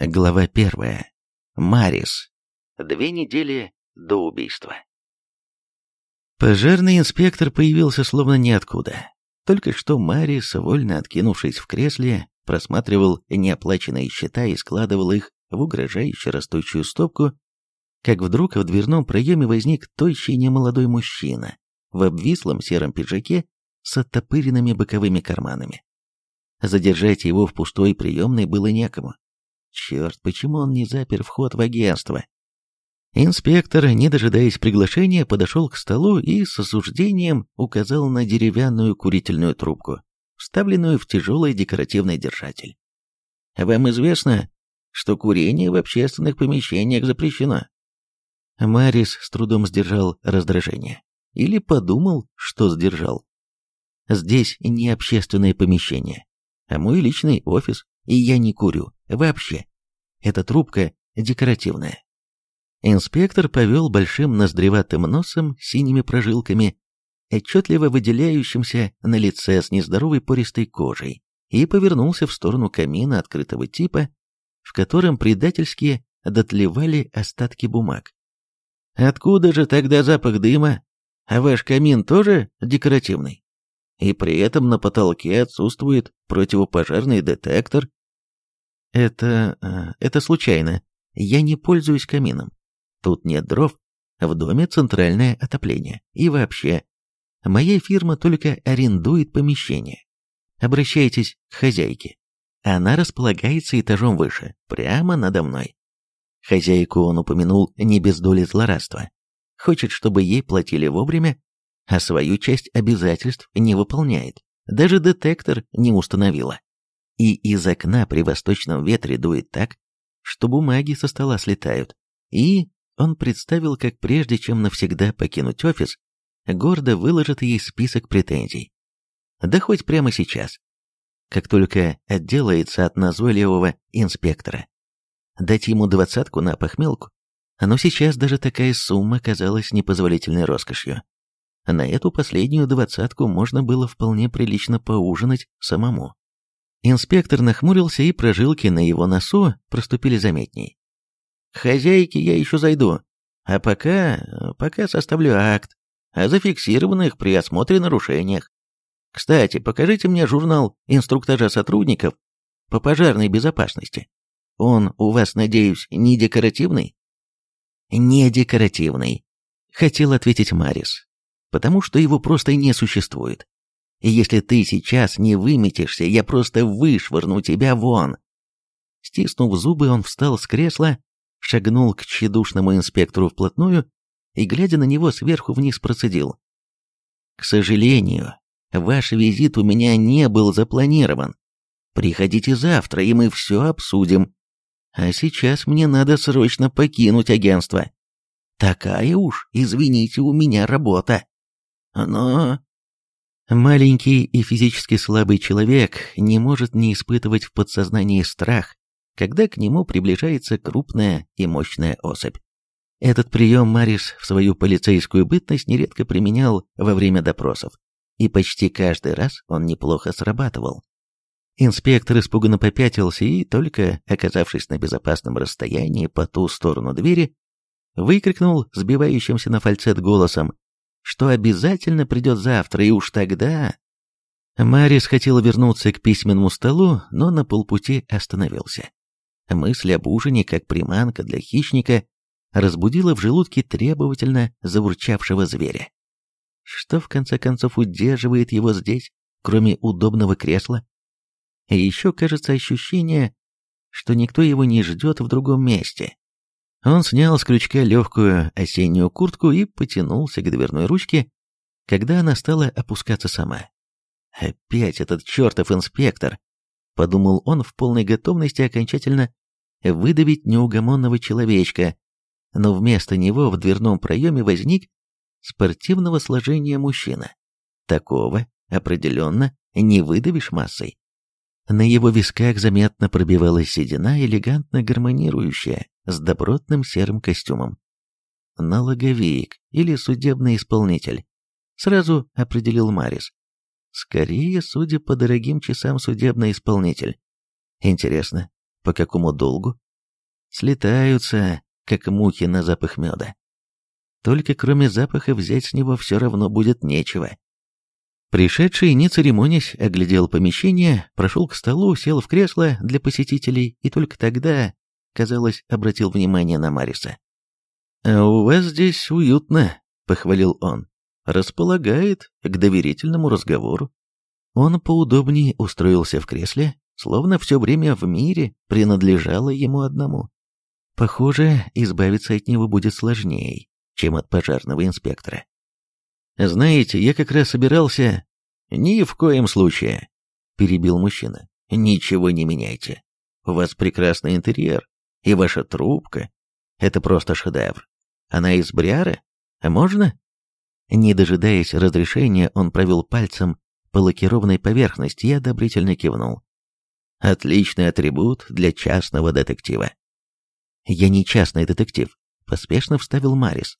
Глава первая. Марис. Две недели до убийства. Пожарный инспектор появился словно ниоткуда. Только что Марис, вольно откинувшись в кресле, просматривал неоплаченные счета и складывал их в угрожающе растущую стопку, как вдруг в дверном проеме возник тощий немолодой мужчина в обвислом сером пиджаке с оттопыренными боковыми карманами. Задержать его в пустой приемной было некому. Черт, почему он не запер вход в агентство? Инспектор, не дожидаясь приглашения, подошел к столу и с осуждением указал на деревянную курительную трубку, вставленную в тяжелый декоративный держатель. «Вам известно, что курение в общественных помещениях запрещено?» Марис с трудом сдержал раздражение. Или подумал, что сдержал. «Здесь не общественное помещение, а мой личный офис, и я не курю. Вообще, эта трубка декоративная. Инспектор повел большим ноздреватым носом с синими прожилками, отчетливо выделяющимся на лице с нездоровой пористой кожей, и повернулся в сторону камина открытого типа, в котором предательски дотлевали остатки бумаг. «Откуда же тогда запах дыма? А ваш камин тоже декоративный?» И при этом на потолке отсутствует противопожарный детектор, это... Э, это случайно. Я не пользуюсь камином. Тут нет дров, в доме центральное отопление. И вообще, моя фирма только арендует помещение. Обращайтесь к хозяйке. Она располагается этажом выше, прямо надо мной. Хозяйку он упомянул не без доли злорадства. Хочет, чтобы ей платили вовремя, а свою часть обязательств не выполняет. Даже детектор не установила и из окна при восточном ветре дует так, что бумаги со стола слетают. И он представил, как прежде чем навсегда покинуть офис, гордо выложит ей список претензий. Да хоть прямо сейчас. Как только отделается от назойливого инспектора. Дать ему двадцатку на похмелку. Но сейчас даже такая сумма казалась непозволительной роскошью. На эту последнюю двадцатку можно было вполне прилично поужинать самому. Инспектор нахмурился, и прожилки на его носу проступили заметней. «К хозяйке я еще зайду, а пока... пока составлю акт о зафиксированных при осмотре нарушениях. Кстати, покажите мне журнал инструктажа сотрудников по пожарной безопасности. Он у вас, надеюсь, не декоративный?» «Не декоративный», — хотел ответить Марис, «потому что его просто не существует. И если ты сейчас не выметишься, я просто вышвырну тебя вон. Стиснув зубы, он встал с кресла, шагнул к тщедушному инспектору вплотную и, глядя на него, сверху вниз процедил. «К сожалению, ваш визит у меня не был запланирован. Приходите завтра, и мы все обсудим. А сейчас мне надо срочно покинуть агентство. Такая уж, извините, у меня работа. Но Маленький и физически слабый человек не может не испытывать в подсознании страх, когда к нему приближается крупная и мощная особь. Этот прием Марис в свою полицейскую бытность нередко применял во время допросов, и почти каждый раз он неплохо срабатывал. Инспектор испуганно попятился и, только оказавшись на безопасном расстоянии по ту сторону двери, выкрикнул сбивающимся на фальцет голосом что обязательно придет завтра, и уж тогда... Марис хотела вернуться к письменному столу, но на полпути остановился. Мысль об ужине, как приманка для хищника, разбудила в желудке требовательно завурчавшего зверя. Что в конце концов удерживает его здесь, кроме удобного кресла? И еще, кажется, ощущение, что никто его не ждет в другом месте. Он снял с крючка легкую осеннюю куртку и потянулся к дверной ручке, когда она стала опускаться сама. «Опять этот чертов инспектор!» — подумал он в полной готовности окончательно выдавить неугомонного человечка, но вместо него в дверном проеме возник спортивного сложения мужчина. Такого определенно не выдавишь массой. На его висках заметно пробивалась седина, элегантно гармонирующая с добротным серым костюмом. Налоговик или судебный исполнитель, сразу определил Марис. Скорее, судя по дорогим часам, судебный исполнитель. Интересно, по какому долгу? Слетаются, как мухи на запах меда. Только кроме запаха взять с него все равно будет нечего. Пришедший, не церемонясь, оглядел помещение, прошел к столу, сел в кресло для посетителей и только тогда, казалось, обратил внимание на Мариса. «А у вас здесь уютно», — похвалил он. «Располагает к доверительному разговору». Он поудобнее устроился в кресле, словно все время в мире принадлежало ему одному. Похоже, избавиться от него будет сложнее, чем от пожарного инспектора. «Знаете, я как раз собирался...» «Ни в коем случае», — перебил мужчина. «Ничего не меняйте. У вас прекрасный интерьер, и ваша трубка — это просто шедевр. Она из Бриары? А Можно?» Не дожидаясь разрешения, он провел пальцем по лакированной поверхности и одобрительно кивнул. «Отличный атрибут для частного детектива». «Я не частный детектив», — поспешно вставил Марис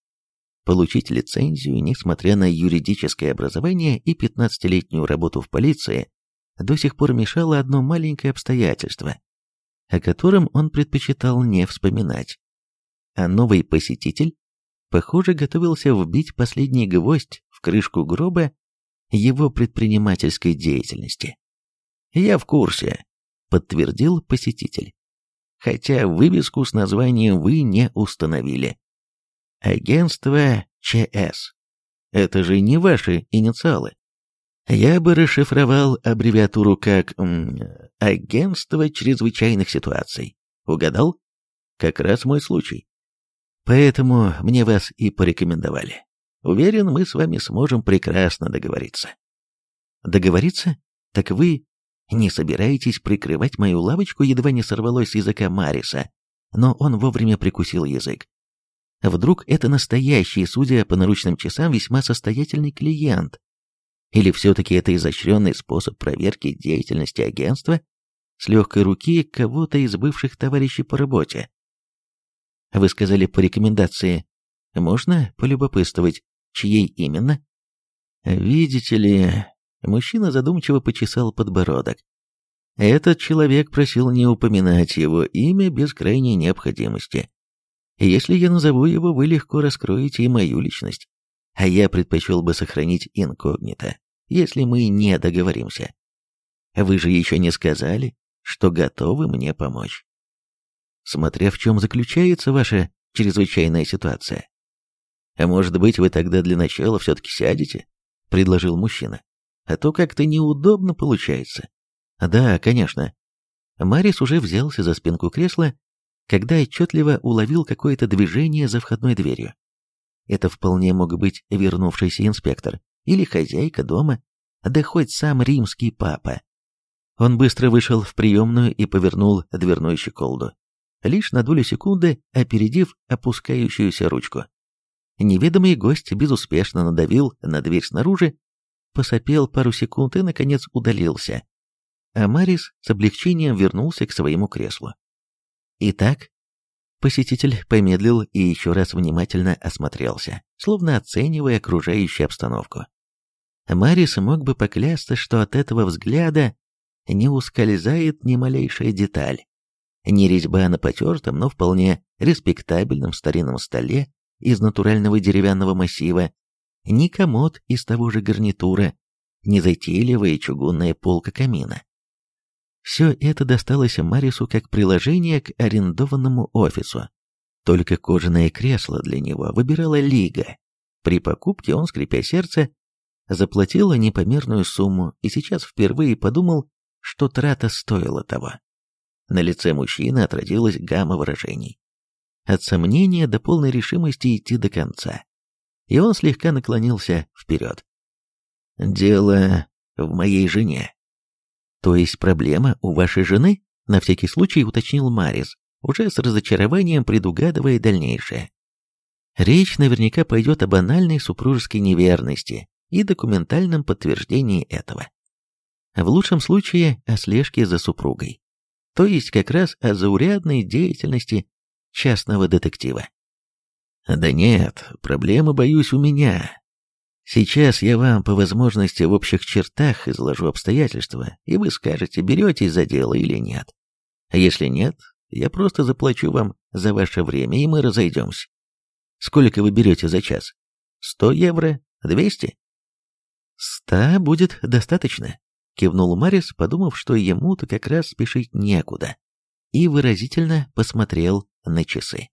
получить лицензию, несмотря на юридическое образование и 15-летнюю работу в полиции, до сих пор мешало одно маленькое обстоятельство, о котором он предпочитал не вспоминать. А новый посетитель, похоже, готовился вбить последний гвоздь в крышку гроба его предпринимательской деятельности. «Я в курсе», — подтвердил посетитель. «Хотя вывеску с названием вы не установили». Агентство ЧС. Это же не ваши инициалы. Я бы расшифровал аббревиатуру как м, «Агентство чрезвычайных ситуаций». Угадал? Как раз мой случай. Поэтому мне вас и порекомендовали. Уверен, мы с вами сможем прекрасно договориться. Договориться? Так вы не собираетесь прикрывать мою лавочку, едва не сорвалось с языка Мариса, но он вовремя прикусил язык. А вдруг это настоящий, судя по наручным часам, весьма состоятельный клиент? Или все-таки это изощренный способ проверки деятельности агентства с легкой руки кого-то из бывших товарищей по работе? Вы сказали по рекомендации. Можно полюбопытствовать, чьей именно? Видите ли, мужчина задумчиво почесал подбородок. Этот человек просил не упоминать его имя без крайней необходимости. Если я назову его, вы легко раскроете и мою личность. А я предпочел бы сохранить инкогнито, если мы не договоримся. Вы же еще не сказали, что готовы мне помочь. Смотря в чем заключается ваша чрезвычайная ситуация. А может быть, вы тогда для начала все-таки сядете? Предложил мужчина. А то как-то неудобно получается. Да, конечно. Марис уже взялся за спинку кресла, когда отчетливо уловил какое-то движение за входной дверью. Это вполне мог быть вернувшийся инспектор или хозяйка дома, да хоть сам римский папа. Он быстро вышел в приемную и повернул дверную щеколду, лишь на долю секунды опередив опускающуюся ручку. Неведомый гость безуспешно надавил на дверь снаружи, посопел пару секунд и, наконец, удалился. А Марис с облегчением вернулся к своему креслу. Итак, посетитель помедлил и еще раз внимательно осмотрелся, словно оценивая окружающую обстановку. Марис мог бы поклясться, что от этого взгляда не ускользает ни малейшая деталь. Не резьба на потертом, но вполне респектабельном старинном столе из натурального деревянного массива, ни комод из того же гарнитура, ни затейливая чугунная полка камина. Все это досталось Марису как приложение к арендованному офису. Только кожаное кресло для него выбирала Лига. При покупке он, скрипя сердце, заплатил непомерную сумму и сейчас впервые подумал, что трата стоила того. На лице мужчины отразилась гамма выражений. От сомнения до полной решимости идти до конца. И он слегка наклонился вперед. «Дело в моей жене», то есть проблема у вашей жены? На всякий случай уточнил Марис, уже с разочарованием предугадывая дальнейшее. Речь наверняка пойдет о банальной супружеской неверности и документальном подтверждении этого. В лучшем случае о слежке за супругой. То есть как раз о заурядной деятельности частного детектива. «Да нет, проблемы, боюсь, у меня. Сейчас я вам по возможности в общих чертах изложу обстоятельства, и вы скажете, берете за дело или нет. А если нет, я просто заплачу вам за ваше время, и мы разойдемся. Сколько вы берете за час? Сто евро? Двести? Ста будет достаточно, кивнул Марис, подумав, что ему-то как раз спешить некуда, и выразительно посмотрел на часы.